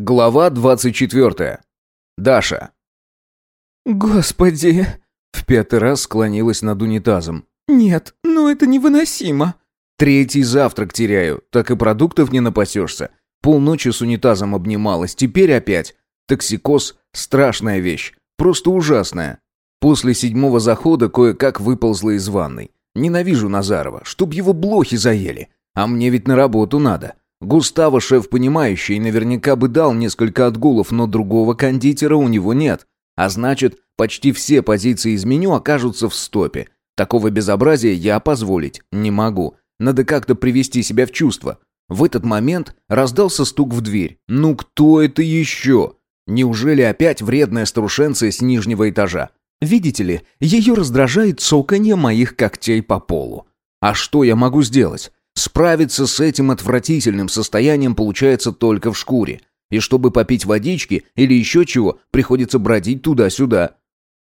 Глава 24. Даша. «Господи!» В пятый раз склонилась над унитазом. «Нет, ну это невыносимо!» Третий завтрак теряю, так и продуктов не напасешься. Полночи с унитазом обнималась, теперь опять. Токсикоз – страшная вещь, просто ужасная. После седьмого захода кое-как выползла из ванной. Ненавижу Назарова, чтоб его блохи заели. А мне ведь на работу надо. Густаво шеф понимающий, наверняка бы дал несколько отгулов, но другого кондитера у него нет. А значит, почти все позиции из меню окажутся в стопе. Такого безобразия я позволить не могу. Надо как-то привести себя в чувство. В этот момент раздался стук в дверь. Ну кто это еще? Неужели опять вредная старушенция с нижнего этажа? Видите ли, ее раздражает цоканье моих когтей по полу. А что я могу сделать? Справиться с этим отвратительным состоянием получается только в шкуре. И чтобы попить водички или еще чего, приходится бродить туда-сюда.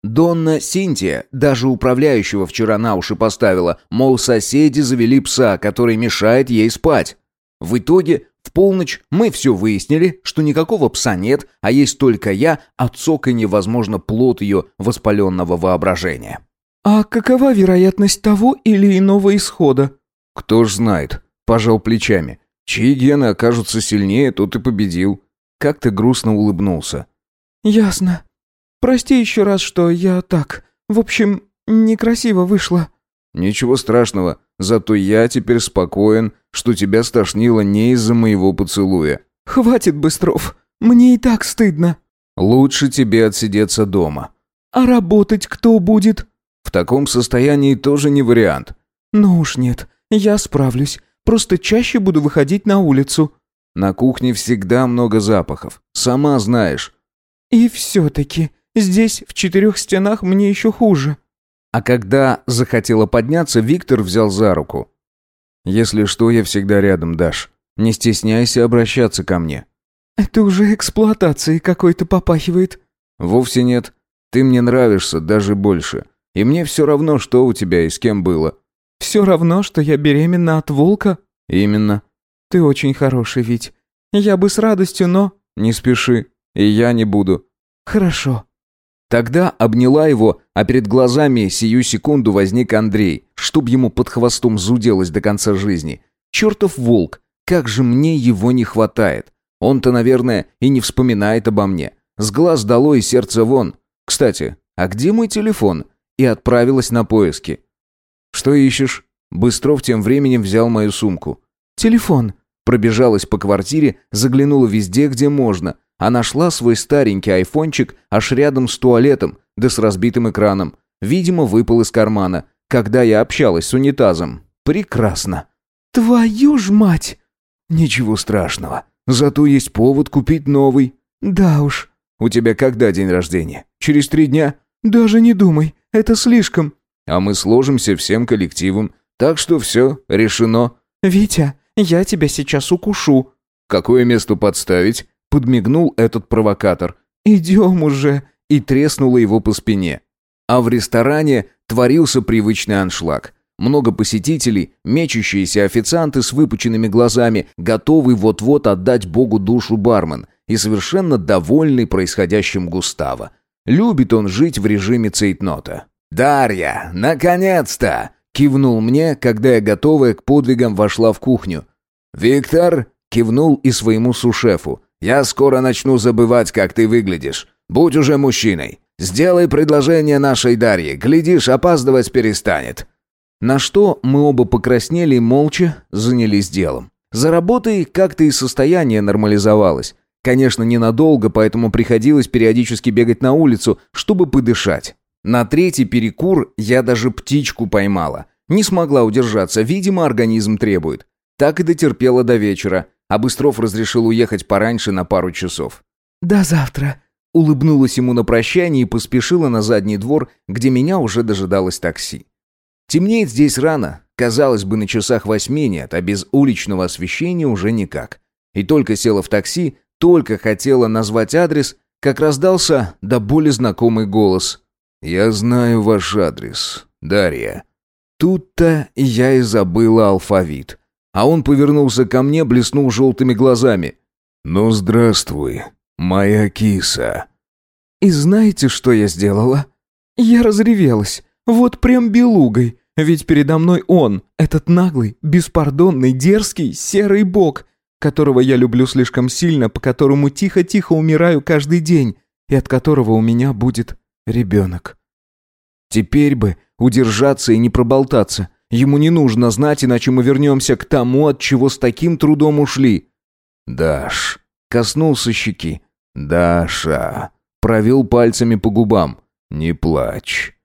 Донна Синтия даже управляющего вчера на уши поставила, мол, соседи завели пса, который мешает ей спать. В итоге, в полночь мы все выяснили, что никакого пса нет, а есть только я, а цоканье, возможно, плод ее воспаленного воображения. «А какова вероятность того или иного исхода?» «Кто ж знает», — пожал плечами. «Чьи гены окажутся сильнее, тот и победил». Как-то грустно улыбнулся. «Ясно. Прости еще раз, что я так... В общем, некрасиво вышло». «Ничего страшного, зато я теперь спокоен, что тебя стошнило не из-за моего поцелуя». «Хватит, Быстров, мне и так стыдно». «Лучше тебе отсидеться дома». «А работать кто будет?» «В таком состоянии тоже не вариант». «Ну уж нет, я справлюсь. Просто чаще буду выходить на улицу». «На кухне всегда много запахов. Сама знаешь». «И все-таки здесь, в четырех стенах, мне еще хуже». А когда захотела подняться, Виктор взял за руку. «Если что, я всегда рядом, Даш. Не стесняйся обращаться ко мне». «Это уже эксплуатацией какой-то попахивает». «Вовсе нет. Ты мне нравишься даже больше. И мне все равно, что у тебя и с кем было. Все равно, что я беременна от волка? Именно. Ты очень хороший, Вить. Я бы с радостью, но... Не спеши. И я не буду. Хорошо. Тогда обняла его, а перед глазами сию секунду возник Андрей, чтоб ему под хвостом зуделось до конца жизни. Чертов волк, как же мне его не хватает. Он-то, наверное, и не вспоминает обо мне. С глаз дало и сердце вон. Кстати, а где мой телефон? И отправилась на поиски. «Что ищешь?» Быстров тем временем взял мою сумку. «Телефон». Пробежалась по квартире, заглянула везде, где можно, а нашла свой старенький айфончик аж рядом с туалетом, да с разбитым экраном. Видимо, выпал из кармана, когда я общалась с унитазом. Прекрасно. «Твою ж мать!» «Ничего страшного. Зато есть повод купить новый». «Да уж». «У тебя когда день рождения? Через три дня?» «Даже не думай. Это слишком а мы сложимся всем коллективом. Так что все, решено». «Витя, я тебя сейчас укушу». «Какое место подставить?» — подмигнул этот провокатор. «Идем уже!» — и треснула его по спине. А в ресторане творился привычный аншлаг. Много посетителей, мечущиеся официанты с выпученными глазами, готовый вот-вот отдать Богу душу бармен и совершенно довольный происходящим Густаво. Любит он жить в режиме цейтнота. «Дарья, наконец-то!» — кивнул мне, когда я, готовая к подвигам, вошла в кухню. «Виктор!» — кивнул и своему сушефу. «Я скоро начну забывать, как ты выглядишь. Будь уже мужчиной. Сделай предложение нашей Дарье. Глядишь, опаздывать перестанет». На что мы оба покраснели и молча занялись делом. За работой как-то и состояние нормализовалось. Конечно, ненадолго, поэтому приходилось периодически бегать на улицу, чтобы подышать. На третий перекур я даже птичку поймала. Не смогла удержаться, видимо, организм требует. Так и дотерпела до вечера, а Быстров разрешил уехать пораньше на пару часов. «До завтра», — улыбнулась ему на прощание и поспешила на задний двор, где меня уже дожидалось такси. Темнеет здесь рано, казалось бы, на часах восьми нет, а без уличного освещения уже никак. И только села в такси, только хотела назвать адрес, как раздался до боли знакомый голос. «Я знаю ваш адрес, Дарья». Тут-то я и забыла алфавит. А он повернулся ко мне, блеснул желтыми глазами. «Ну, здравствуй, моя киса». «И знаете, что я сделала? Я разревелась, вот прям белугой, ведь передо мной он, этот наглый, беспардонный, дерзкий, серый бог, которого я люблю слишком сильно, по которому тихо-тихо умираю каждый день, и от которого у меня будет ребенок. Теперь бы удержаться и не проболтаться. Ему не нужно знать, иначе мы вернемся к тому, от чего с таким трудом ушли. «Даш», — коснулся щеки. «Даша», — провел пальцами по губам. «Не плачь».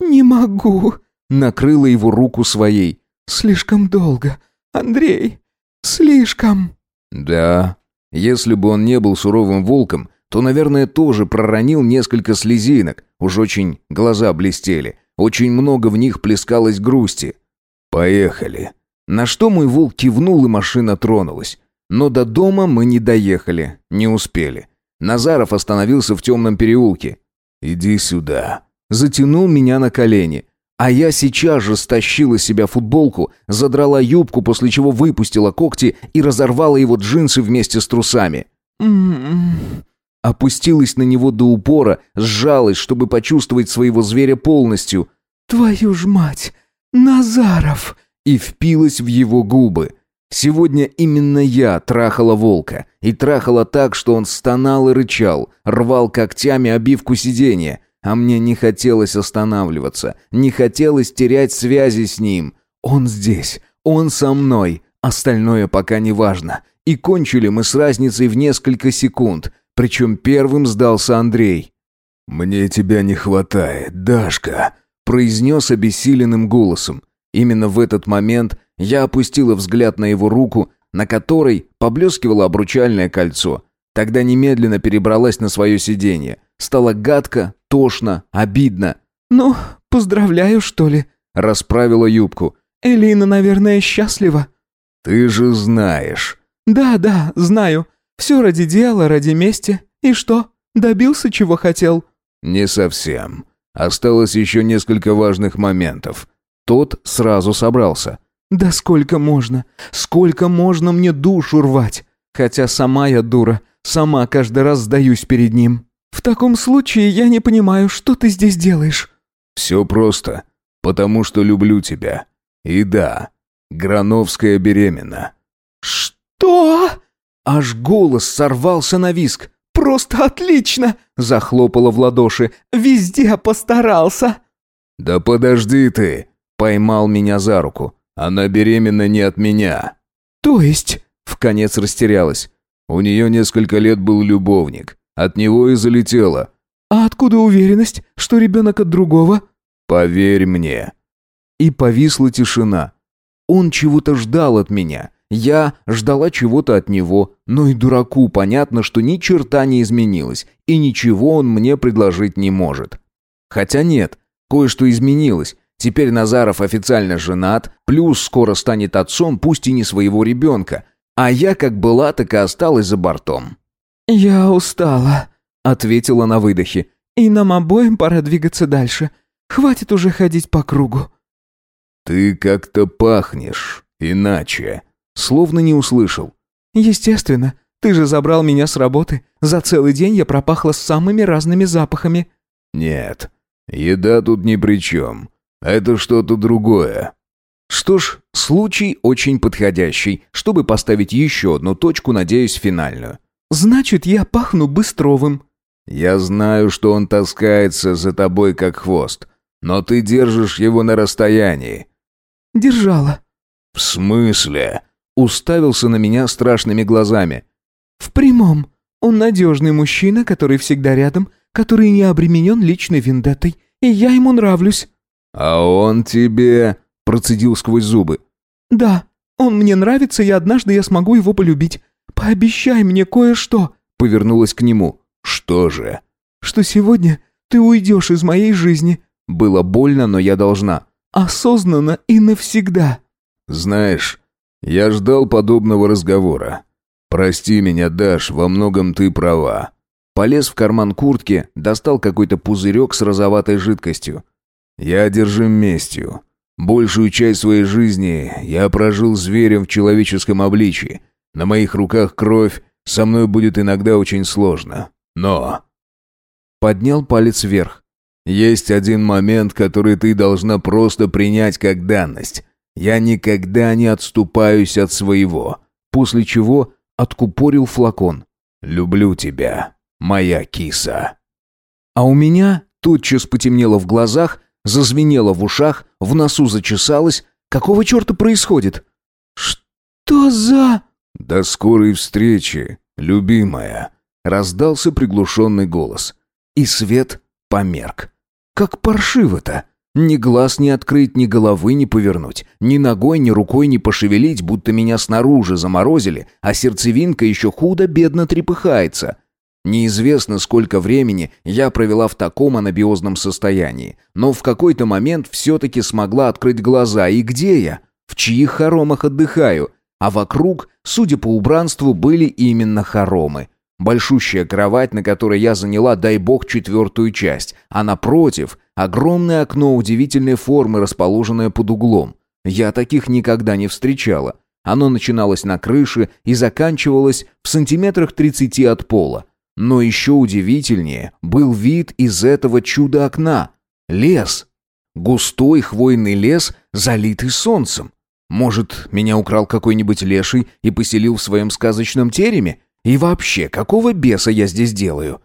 «Не могу», — накрыла его руку своей. «Слишком долго. Андрей, слишком». «Да, если бы он не был суровым волком, то, наверное, тоже проронил несколько слезинок. Уж очень глаза блестели. Очень много в них плескалось грусти. «Поехали». На что мой волк кивнул, и машина тронулась. Но до дома мы не доехали, не успели. Назаров остановился в темном переулке. «Иди сюда». Затянул меня на колени. А я сейчас же стащила себя футболку, задрала юбку, после чего выпустила когти и разорвала его джинсы вместе с трусами. «М-м-м». Опустилась на него до упора, сжалась, чтобы почувствовать своего зверя полностью. «Твою ж мать! Назаров!» И впилась в его губы. Сегодня именно я трахала волка. И трахала так, что он стонал и рычал, рвал когтями обивку сиденья. А мне не хотелось останавливаться, не хотелось терять связи с ним. Он здесь, он со мной, остальное пока не важно. И кончили мы с разницей в несколько секунд, причем первым сдался Андрей. «Мне тебя не хватает, Дашка», — произнес обессиленным голосом. Именно в этот момент я опустила взгляд на его руку, на которой поблескивало обручальное кольцо. Тогда немедленно перебралась на свое сиденье. Стало гадко, тошно, обидно. «Ну, поздравляю, что ли?» Расправила юбку. «Элина, наверное, счастлива». «Ты же знаешь». «Да, да, знаю. Все ради дела, ради мести. И что, добился, чего хотел?» «Не совсем. Осталось еще несколько важных моментов». Тот сразу собрался. «Да сколько можно? Сколько можно мне душу рвать? Хотя сама я дура, сама каждый раз сдаюсь перед ним». «В таком случае я не понимаю, что ты здесь делаешь?» «Все просто. Потому что люблю тебя. И да, Грановская беременна». «Что?» Аж голос сорвался на виск. «Просто отлично!» – захлопала в ладоши. «Везде постарался!» «Да подожди ты!» – поймал меня за руку. «Она беременна не от меня». «То есть?» – вконец растерялась. У нее несколько лет был любовник. От него и залетела. «А откуда уверенность, что ребенок от другого?» «Поверь мне». И повисла тишина. Он чего-то ждал от меня. Я ждала чего-то от него, но и дураку понятно, что ни черта не изменилось, и ничего он мне предложить не может. Хотя нет, кое-что изменилось. Теперь Назаров официально женат, плюс скоро станет отцом, пусть и не своего ребенка. А я как была, так и осталась за бортом. «Я устала», — ответила на выдохе. «И нам обоим пора двигаться дальше. Хватит уже ходить по кругу». «Ты как-то пахнешь иначе», словно не услышал. «Естественно. Ты же забрал меня с работы. За целый день я пропахла самыми разными запахами». «Нет, еда тут ни при чем. Это что-то другое». Что ж, случай очень подходящий, чтобы поставить еще одну точку, надеюсь, финальную. «Значит, я пахну Быстровым». «Я знаю, что он таскается за тобой как хвост, но ты держишь его на расстоянии». «Держала». «В смысле?» Уставился на меня страшными глазами. «В прямом. Он надежный мужчина, который всегда рядом, который не обременен личной вендеттой, и я ему нравлюсь». «А он тебе...» — процедил сквозь зубы. «Да, он мне нравится, и однажды я смогу его полюбить. Пообещай мне кое-что», — повернулась к нему. «Что же?» «Что сегодня ты уйдешь из моей жизни». Было больно, но я должна. «Осознанно и навсегда». «Знаешь, я ждал подобного разговора. Прости меня, Даш, во многом ты права. Полез в карман куртки, достал какой-то пузырек с розоватой жидкостью. Я одержим местью. Большую часть своей жизни я прожил зверем в человеческом обличии. На моих руках кровь, Со мной будет иногда очень сложно. Но...» Поднял палец вверх. «Есть один момент, который ты должна просто принять как данность. Я никогда не отступаюсь от своего». После чего откупорил флакон. «Люблю тебя, моя киса». А у меня тотчас потемнело в глазах, зазвенело в ушах, в носу зачесалось. Какого черта происходит? «Что за...» «До скорой встречи, любимая», — раздался приглушенный голос. И свет померк. «Как паршиво-то!» Ни глаз не открыть, ни головы не повернуть, ни ногой, ни рукой не пошевелить, будто меня снаружи заморозили, а сердцевинка еще худо-бедно трепыхается. Неизвестно, сколько времени я провела в таком анабиозном состоянии, но в какой-то момент все-таки смогла открыть глаза. И где я? В чьих хоромах отдыхаю? А вокруг, судя по убранству, были именно хоромы. Большущая кровать, на которой я заняла, дай бог, четвертую часть, а напротив — огромное окно удивительной формы, расположенное под углом. Я таких никогда не встречала. Оно начиналось на крыше и заканчивалось в сантиметрах тридцати от пола. Но еще удивительнее был вид из этого чудо-окна. Лес. Густой хвойный лес, залитый солнцем. Может, меня украл какой-нибудь леший и поселил в своем сказочном тереме? И вообще, какого беса я здесь делаю?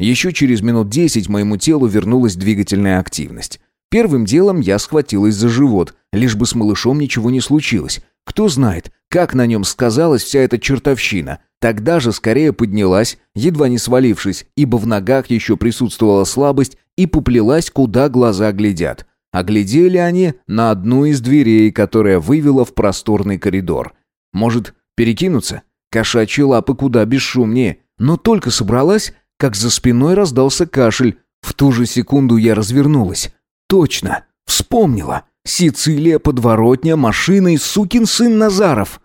Еще через минут десять моему телу вернулась двигательная активность. Первым делом я схватилась за живот, лишь бы с малышом ничего не случилось. Кто знает, как на нем сказалась вся эта чертовщина. Тогда же скорее поднялась, едва не свалившись, ибо в ногах еще присутствовала слабость и поплелась, куда глаза глядят. А глядели они на одну из дверей, которая вывела в просторный коридор. Может, перекинуться? Кошачьи лапы куда бесшумнее. Но только собралась, как за спиной раздался кашель. В ту же секунду я развернулась. Точно, вспомнила. Сицилия, подворотня, машина и сукин сын Назаров.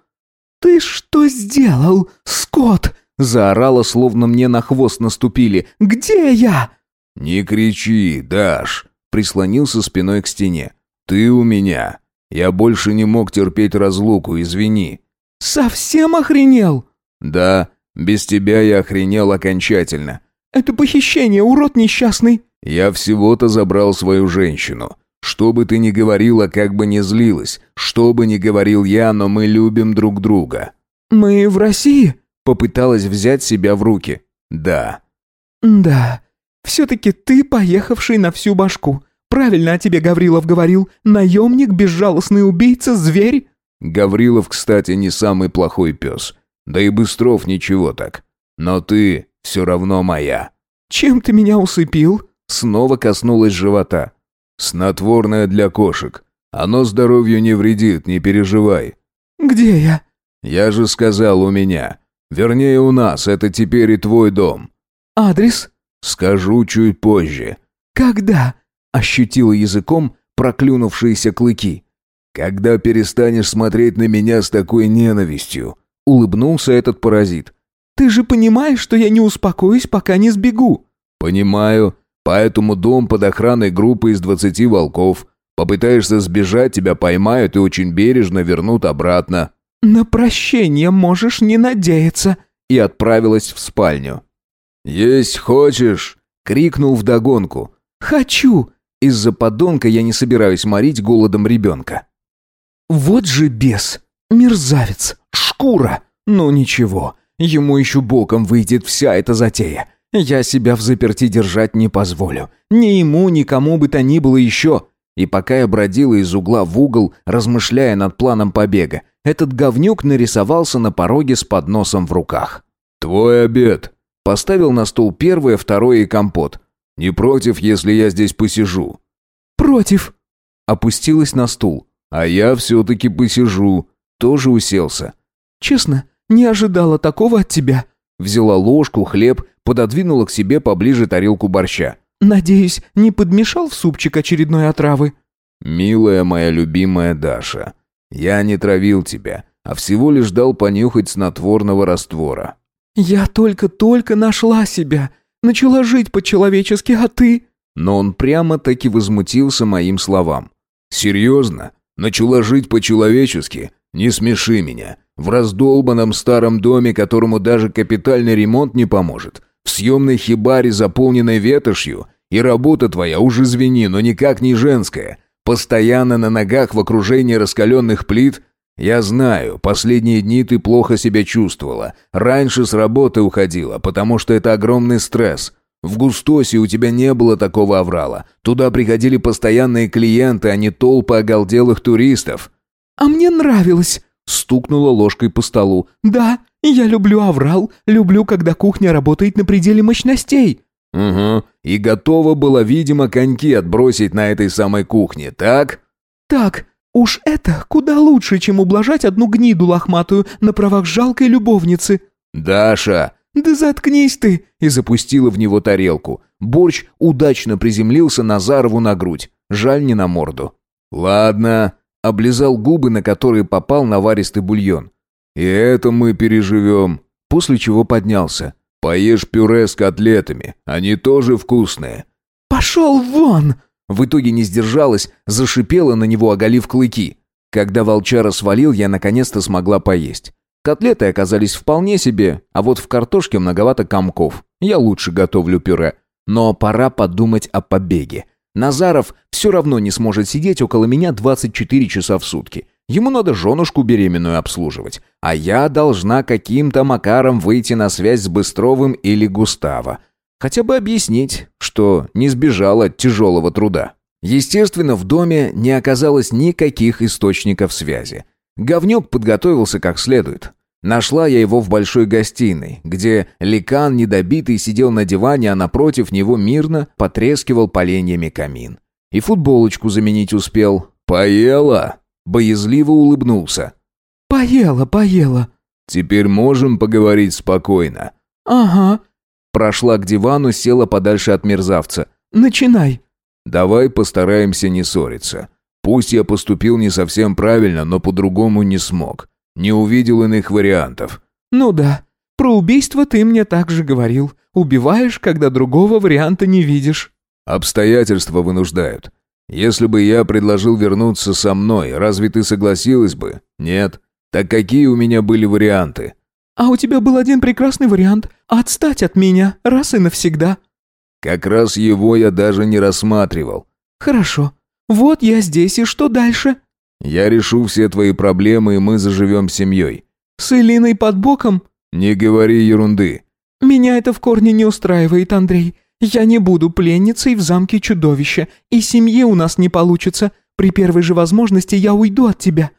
«Ты что сделал, Скотт?» Заорала, словно мне на хвост наступили. «Где я?» «Не кричи, Даш!» Прислонился спиной к стене. «Ты у меня. Я больше не мог терпеть разлуку, извини». «Совсем охренел?» «Да, без тебя я охренел окончательно». «Это похищение, урод несчастный». «Я всего-то забрал свою женщину. Что бы ты ни говорила, как бы ни злилась, что бы ни говорил я, но мы любим друг друга». «Мы в России?» Попыталась взять себя в руки. «Да». «Да. Все-таки ты поехавший на всю башку. Правильно о тебе Гаврилов говорил. Наемник, безжалостный убийца, зверь». Гаврилов, кстати, не самый плохой пес. Да и Быстров ничего так. Но ты все равно моя». «Чем ты меня усыпил?» Снова коснулась живота. «Снотворное для кошек. Оно здоровью не вредит, не переживай». «Где я?» «Я же сказал, у меня. Вернее, у нас. Это теперь и твой дом». «Адрес?» «Скажу чуть позже». «Когда?» Ощутила языком проклюнувшиеся клыки. «Когда перестанешь смотреть на меня с такой ненавистью?» Улыбнулся этот паразит. «Ты же понимаешь, что я не успокоюсь, пока не сбегу?» «Понимаю. Поэтому дом под охраной группы из двадцати волков. Попытаешься сбежать, тебя поймают и очень бережно вернут обратно». «На прощение можешь не надеяться», и отправилась в спальню. «Есть хочешь?» — крикнул вдогонку. «Хочу!» Из-за подонка я не собираюсь морить голодом ребенка. «Вот же бес! Мерзавец! Шкура! Ну ничего, ему еще боком выйдет вся эта затея. Я себя в заперти держать не позволю. Ни ему, ни кому бы то ни было еще. И пока я бродила из угла в угол, размышляя над планом побега, этот говнюк нарисовался на пороге с подносом в руках. «Твой обед!» Поставил на стол первое, второе и компот. «Не против, если я здесь посижу?» «Против!» Опустилась на стул. «А я все-таки посижу». Тоже уселся. «Честно, не ожидала такого от тебя». Взяла ложку, хлеб, пододвинула к себе поближе тарелку борща. «Надеюсь, не подмешал в супчик очередной отравы?» «Милая моя любимая Даша, я не травил тебя, а всего лишь дал понюхать снотворного раствора». «Я только-только нашла себя, начала жить по-человечески, а ты...» Но он прямо-таки возмутился моим словам. «Серьезно? Начала жить по-человечески? Не смеши меня. В раздолбанном старом доме, которому даже капитальный ремонт не поможет. В съемной хибаре, заполненной ветошью. И работа твоя уже извини, но никак не женская. Постоянно на ногах в окружении раскаленных плит. Я знаю, последние дни ты плохо себя чувствовала. Раньше с работы уходила, потому что это огромный стресс. В Густосе у тебя не было такого аврала. Туда приходили постоянные клиенты, а не толпы оголделых туристов. «А мне нравилось», — стукнула ложкой по столу. «Да, я люблю аврал, люблю, когда кухня работает на пределе мощностей». «Угу, и готова была, видимо, коньки отбросить на этой самой кухне, так?» «Так, уж это куда лучше, чем ублажать одну гниду лохматую на правах жалкой любовницы». «Даша, «Да заткнись ты!» и запустила в него тарелку. Борщ удачно приземлился Назарову на грудь. Жаль не на морду. «Ладно», — облизал губы, на которые попал наваристый бульон. «И это мы переживем», после чего поднялся. «Поешь пюре с котлетами, они тоже вкусные». «Пошел вон!» В итоге не сдержалась, зашипела на него, оголив клыки. Когда волчара свалил, я наконец-то смогла поесть. Котлеты оказались вполне себе, а вот в картошке многовато комков. Я лучше готовлю пюре. Но пора подумать о побеге. Назаров все равно не сможет сидеть около меня 24 часа в сутки. Ему надо женушку беременную обслуживать. А я должна каким-то макаром выйти на связь с Быстровым или Густаво. Хотя бы объяснить, что не сбежала от тяжелого труда. Естественно, в доме не оказалось никаких источников связи. Говнюк подготовился как следует. Нашла я его в большой гостиной, где ликан недобитый сидел на диване, а напротив него мирно потрескивал поленьями камин. И футболочку заменить успел. «Поела?» Боязливо улыбнулся. «Поела, поела». «Теперь можем поговорить спокойно». «Ага». Прошла к дивану, села подальше от мерзавца. «Начинай». «Давай постараемся не ссориться. Пусть я поступил не совсем правильно, но по-другому не смог. Не увидел иных вариантов. Ну да. Про убийство ты мне также говорил. Убиваешь, когда другого варианта не видишь. Обстоятельства вынуждают. Если бы я предложил вернуться со мной, разве ты согласилась бы? Нет. Так какие у меня были варианты? А у тебя был один прекрасный вариант – отстать от меня раз и навсегда. Как раз его я даже не рассматривал. Хорошо. Вот я здесь, и что дальше? Я решу все твои проблемы, и мы заживем семьей». «С Элиной под боком?» «Не говори ерунды». «Меня это в корне не устраивает, Андрей. Я не буду пленницей в замке чудовища, и семьи у нас не получится. При первой же возможности я уйду от тебя».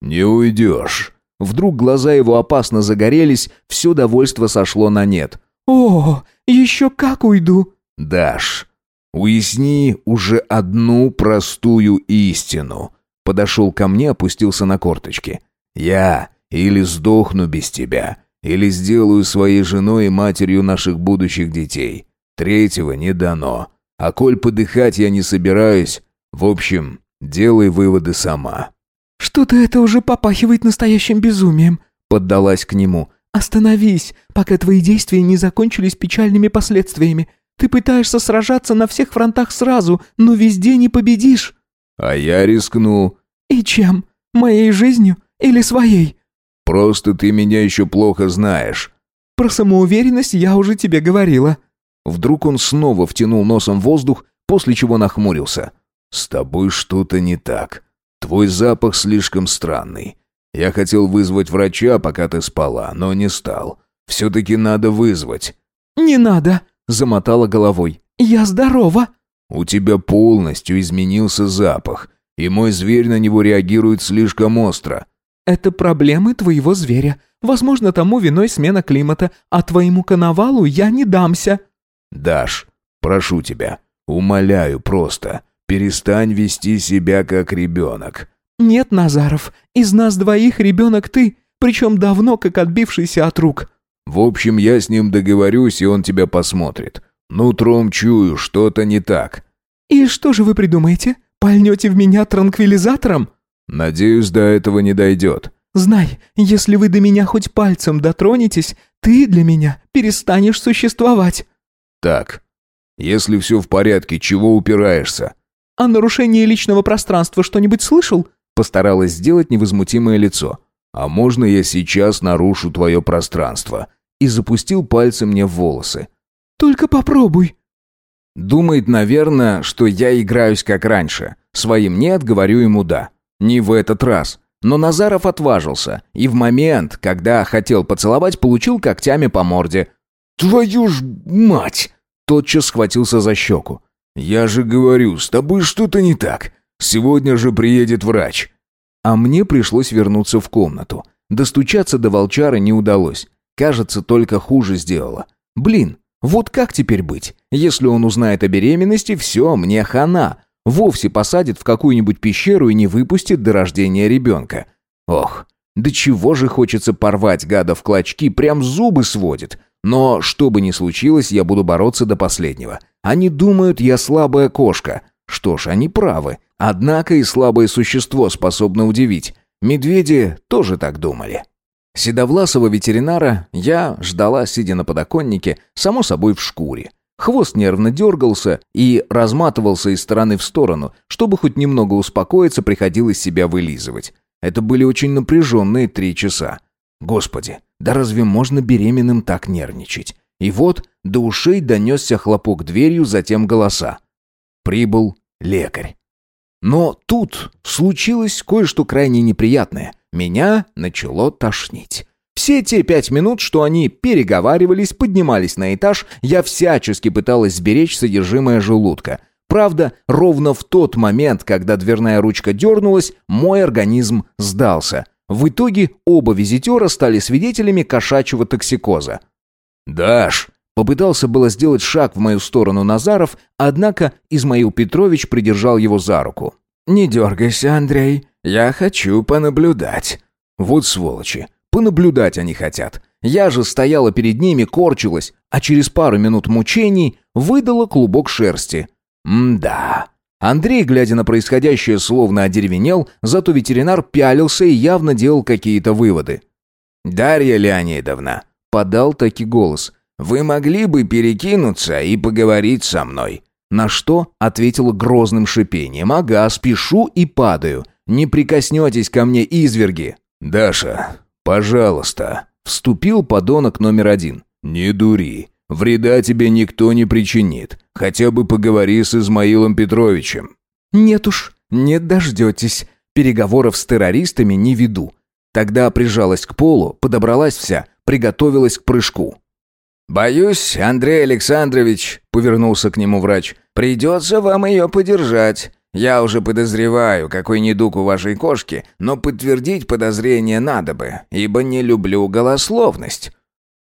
«Не уйдешь». Вдруг глаза его опасно загорелись, все довольство сошло на нет. «О, еще как уйду!» «Даш, уясни уже одну простую истину. Подошел ко мне, опустился на корточки. «Я или сдохну без тебя, или сделаю своей женой и матерью наших будущих детей. Третьего не дано. А коль подыхать я не собираюсь, в общем, делай выводы сама». «Что-то это уже попахивает настоящим безумием», — поддалась к нему. «Остановись, пока твои действия не закончились печальными последствиями. Ты пытаешься сражаться на всех фронтах сразу, но везде не победишь». «А я рискну». «И чем? Моей жизнью или своей?» «Просто ты меня еще плохо знаешь». «Про самоуверенность я уже тебе говорила». Вдруг он снова втянул носом воздух, после чего нахмурился. «С тобой что-то не так. Твой запах слишком странный. Я хотел вызвать врача, пока ты спала, но не стал. Все-таки надо вызвать». «Не надо», — замотала головой. «Я здорова». У тебя полностью изменился запах, и мой зверь на него реагирует слишком остро. Это проблемы твоего зверя. Возможно, тому виной смена климата, а твоему коновалу я не дамся. Даш, прошу тебя, умоляю просто, перестань вести себя как ребенок. Нет, Назаров, из нас двоих ребенок ты, причем давно как отбившийся от рук. В общем, я с ним договорюсь, и он тебя посмотрит. Нутром чую, что-то не так». «И что же вы придумаете? Пальнете в меня транквилизатором?» «Надеюсь, до этого не дойдет». «Знай, если вы до меня хоть пальцем дотронетесь, ты для меня перестанешь существовать». «Так, если все в порядке, чего упираешься?» «О нарушении личного пространства что-нибудь слышал?» Постаралась сделать невозмутимое лицо. «А можно я сейчас нарушу твое пространство?» И запустил пальцы мне в волосы. «Только попробуй». Думает, наверное, что я играюсь как раньше. Своим «нет» говорю ему «да». Не в этот раз. Но Назаров отважился, и в момент, когда хотел поцеловать, получил когтями по морде. «Твою ж мать!» Тотчас схватился за щеку. «Я же говорю, с тобой что-то не так. Сегодня же приедет врач». А мне пришлось вернуться в комнату. Достучаться до волчара не удалось. Кажется, только хуже сделала. Блин, вот как теперь быть? Если он узнает о беременности, все, мне хана. Вовсе посадит в какую-нибудь пещеру и не выпустит до рождения ребенка. Ох, да чего же хочется порвать гада в клочки, прям зубы сводит. Но что бы ни случилось, я буду бороться до последнего. Они думают, я слабая кошка. Что ж, они правы. Однако и слабое существо способно удивить. Медведи тоже так думали. Седовласого ветеринара я ждала, сидя на подоконнике, само собой в шкуре. Хвост нервно дергался и разматывался из стороны в сторону. Чтобы хоть немного успокоиться, приходилось себя вылизывать. Это были очень напряженные три часа. Господи, да разве можно беременным так нервничать? И вот до ушей донесся хлопок дверью, затем голоса. Прибыл лекарь. Но тут случилось кое-что крайне неприятное. Меня начало тошнить. Все те пять минут, что они переговаривались, поднимались на этаж, я всячески пыталась сберечь содержимое желудка. Правда, ровно в тот момент, когда дверная ручка дернулась, мой организм сдался. В итоге оба визитера стали свидетелями кошачьего токсикоза. «Даш!» Попытался было сделать шаг в мою сторону Назаров, однако Измаил Петрович придержал его за руку. «Не дергайся, Андрей, я хочу понаблюдать». Вот сволочи, понаблюдать они хотят. Я же стояла перед ними, корчилась, а через пару минут мучений выдала клубок шерсти. М-да. Андрей, глядя на происходящее, словно одеревенел, зато ветеринар пялился и явно делал какие-то выводы. «Дарья Леонидовна», — подал таки голос, — «вы могли бы перекинуться и поговорить со мной?» На что ответила грозным шипением. «Ага, спешу и падаю. Не прикоснетесь ко мне, изверги!» «Даша, пожалуйста!» Вступил подонок номер один. «Не дури. Вреда тебе никто не причинит. Хотя бы поговори с Измаилом Петровичем». «Нет уж, не дождетесь. Переговоров с террористами не веду». Тогда прижалась к полу, подобралась вся, приготовилась к прыжку. «Боюсь, Андрей Александрович», — повернулся к нему врач, — «придется вам ее подержать. Я уже подозреваю, какой недуг у вашей кошки, но подтвердить подозрение надо бы, ибо не люблю голословность».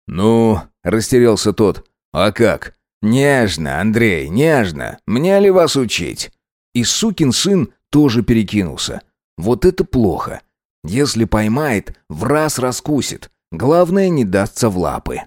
«Ну», — растерялся тот, — «а как?» «Нежно, Андрей, нежно. Мне ли вас учить?» И сукин сын тоже перекинулся. Вот это плохо. Если поймает, в раз раскусит. Главное, не дастся в лапы.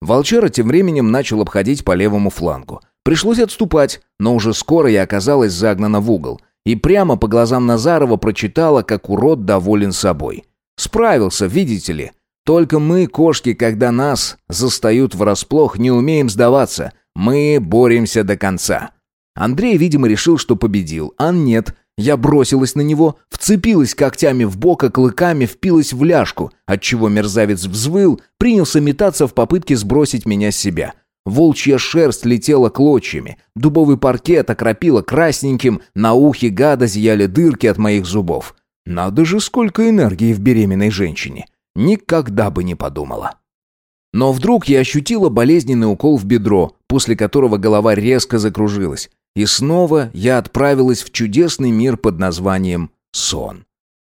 Волчара тем временем начал обходить по левому флангу. Пришлось отступать, но уже скоро я оказалась загнана в угол. И прямо по глазам Назарова прочитала, как урод доволен собой. Справился, видите ли. Только мы, кошки, когда нас застают врасплох, не умеем сдаваться. Мы боремся до конца. Андрей, видимо, решил, что победил, а нет – я бросилась на него, вцепилась когтями в бок, а клыками впилась в ляжку, отчего мерзавец взвыл, принялся метаться в попытке сбросить меня с себя. Волчья шерсть летела клочьями, дубовый паркет окропила красненьким, на ухе гада зияли дырки от моих зубов. Надо же, сколько энергии в беременной женщине. Никогда бы не подумала. Но вдруг я ощутила болезненный укол в бедро, после которого голова резко закружилась. И снова я отправилась в чудесный мир под названием сон.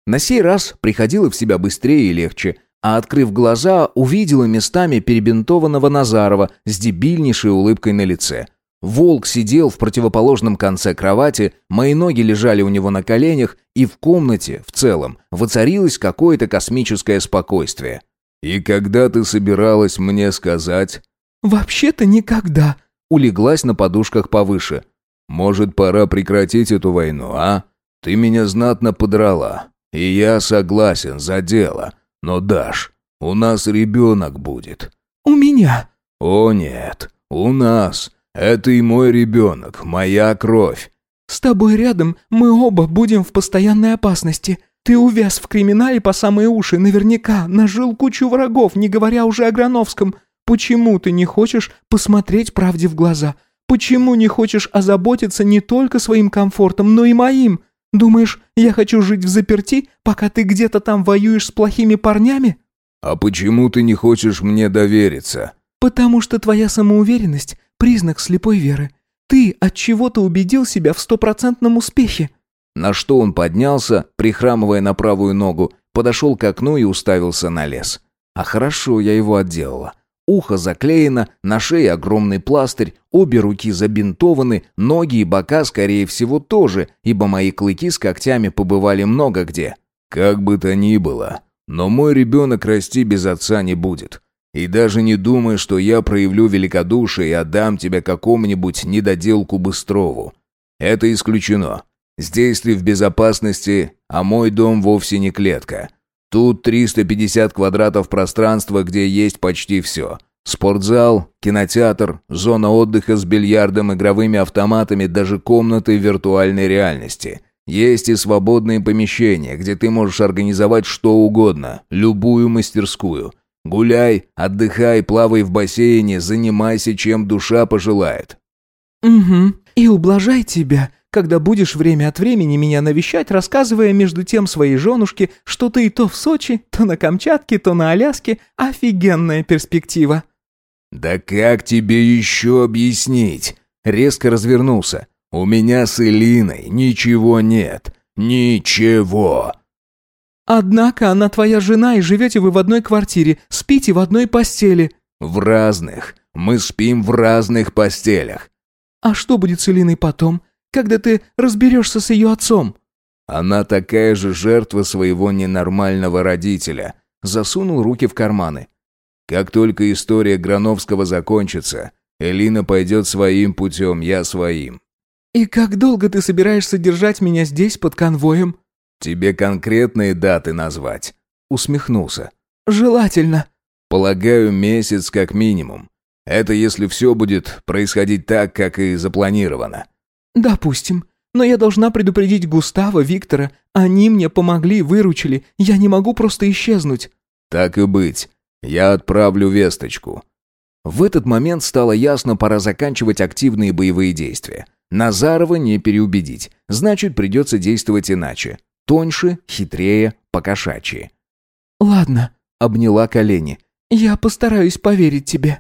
На сей раз приходила в себя быстрее и легче, а открыв глаза, увидела местами перебинтованного Назарова с дебильнейшей улыбкой на лице. Волк сидел в противоположном конце кровати, мои ноги лежали у него на коленях, и в комнате, в целом, воцарилось какое-то космическое спокойствие. «И когда ты собиралась мне сказать?» «Вообще-то никогда», — улеглась на подушках повыше. Может, пора прекратить эту войну, а? Ты меня знатно подрала. И я согласен за дело. Но, Даш, у нас ребенок будет». «У меня». «О нет, у нас. Это и мой ребенок, моя кровь». «С тобой рядом мы оба будем в постоянной опасности. Ты увяз в криминале по самые уши, наверняка, нажил кучу врагов, не говоря уже о Грановском. Почему ты не хочешь посмотреть правде в глаза? Почему не хочешь озаботиться не только своим комфортом, но и моим? Думаешь, я хочу жить в заперти, пока ты где-то там воюешь с плохими парнями?» «А почему ты не хочешь мне довериться?» «Потому что твоя самоуверенность – признак слепой веры. Ты от чего-то убедил себя в стопроцентном успехе». На что он поднялся, прихрамывая на правую ногу, подошел к окну и уставился на лес. А хорошо я его отделала. Ухо заклеено, на шее огромный пластырь, обе руки забинтованы, ноги и бока, скорее всего, тоже, ибо мои клыки с когтями побывали много где. Как бы то ни было, но мой ребенок расти без отца не будет. И даже не думай, что я проявлю великодушие и отдам тебя какому-нибудь недоделку Быстрову. Это исключено. Здесь ты в безопасности, а мой дом вовсе не клетка. Тут 350 квадратов пространства, где есть почти все. Спортзал, кинотеатр, зона отдыха с бильярдом, игровыми автоматами, даже комнаты виртуальной реальности. Есть и свободные помещения, где ты можешь организовать что угодно, любую мастерскую. Гуляй, отдыхай, плавай в бассейне, занимайся чем душа пожелает. Угу. И ублажай тебя когда будешь время от времени меня навещать, рассказывая между тем своей женушке, что ты то в Сочи, то на Камчатке, то на Аляске. Офигенная перспектива». «Да как тебе еще объяснить?» Резко развернулся. «У меня с Элиной ничего нет. Ничего!» «Однако она твоя жена, и живете вы в одной квартире, спите в одной постели». «В разных. Мы спим в разных постелях». «А что будет с Элиной потом? Когда ты разберешься с ее отцом?» «Она такая же жертва своего ненормального родителя», засунул руки в карманы. «Как только история Грановского закончится, Элина пойдет своим путем, я своим». «И как долго ты собираешься держать меня здесь под конвоем?» «Тебе конкретные даты назвать?» Усмехнулся. «Желательно». «Полагаю, месяц как минимум. Это если все будет происходить так, как и запланировано. «Допустим. Но я должна предупредить Густава, Виктора. Они мне помогли, выручили. Я не могу просто исчезнуть». «Так и быть. Я отправлю весточку». В этот момент стало ясно, пора заканчивать активные боевые действия. Назарова не переубедить. Значит, придется действовать иначе. Тоньше, хитрее, покошачьи. «Ладно», — обняла колени. «Я постараюсь поверить тебе».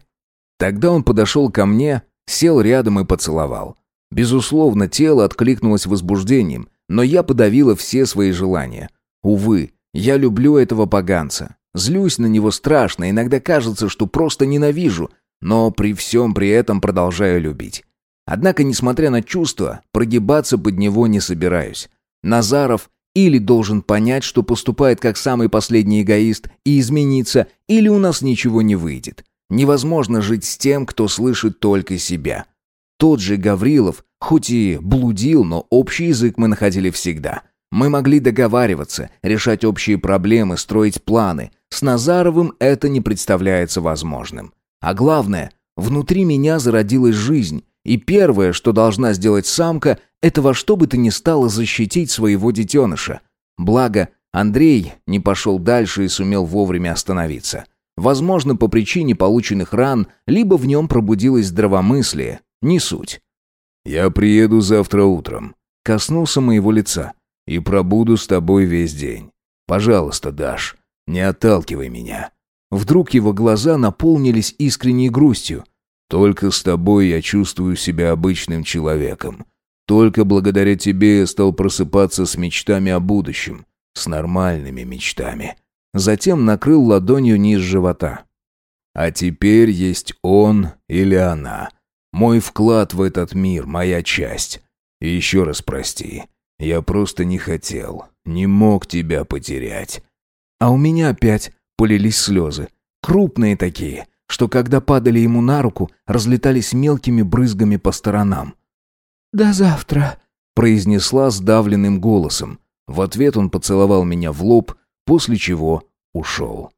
Тогда он подошел ко мне, сел рядом и поцеловал. Безусловно, тело откликнулось возбуждением, но я подавила все свои желания. Увы, я люблю этого поганца. Злюсь на него страшно, иногда кажется, что просто ненавижу, но при всем при этом продолжаю любить. Однако, несмотря на чувства, прогибаться под него не собираюсь. Назаров или должен понять, что поступает как самый последний эгоист и измениться, или у нас ничего не выйдет. Невозможно жить с тем, кто слышит только себя. Тот же Гаврилов, хоть и блудил, но общий язык мы находили всегда. Мы могли договариваться, решать общие проблемы, строить планы. С Назаровым это не представляется возможным. А главное, внутри меня зародилась жизнь, и первое, что должна сделать самка, это во что бы то ни стало защитить своего детеныша. Благо, Андрей не пошел дальше и сумел вовремя остановиться. Возможно, по причине полученных ран, либо в нем пробудилось здравомыслие, не суть. «Я приеду завтра утром», — коснулся моего лица, «и пробуду с тобой весь день. Пожалуйста, Даш, не отталкивай меня». Вдруг его глаза наполнились искренней грустью. «Только с тобой я чувствую себя обычным человеком. Только благодаря тебе я стал просыпаться с мечтами о будущем, с нормальными мечтами». Затем накрыл ладонью низ живота. «А теперь есть он или она». Мой вклад в этот мир, моя часть. И еще раз прости. Я просто не хотел, не мог тебя потерять. А у меня опять полились слезы. Крупные такие, что когда падали ему на руку, разлетались мелкими брызгами по сторонам. «До завтра», — произнесла сдавленным голосом. В ответ он поцеловал меня в лоб, после чего ушел.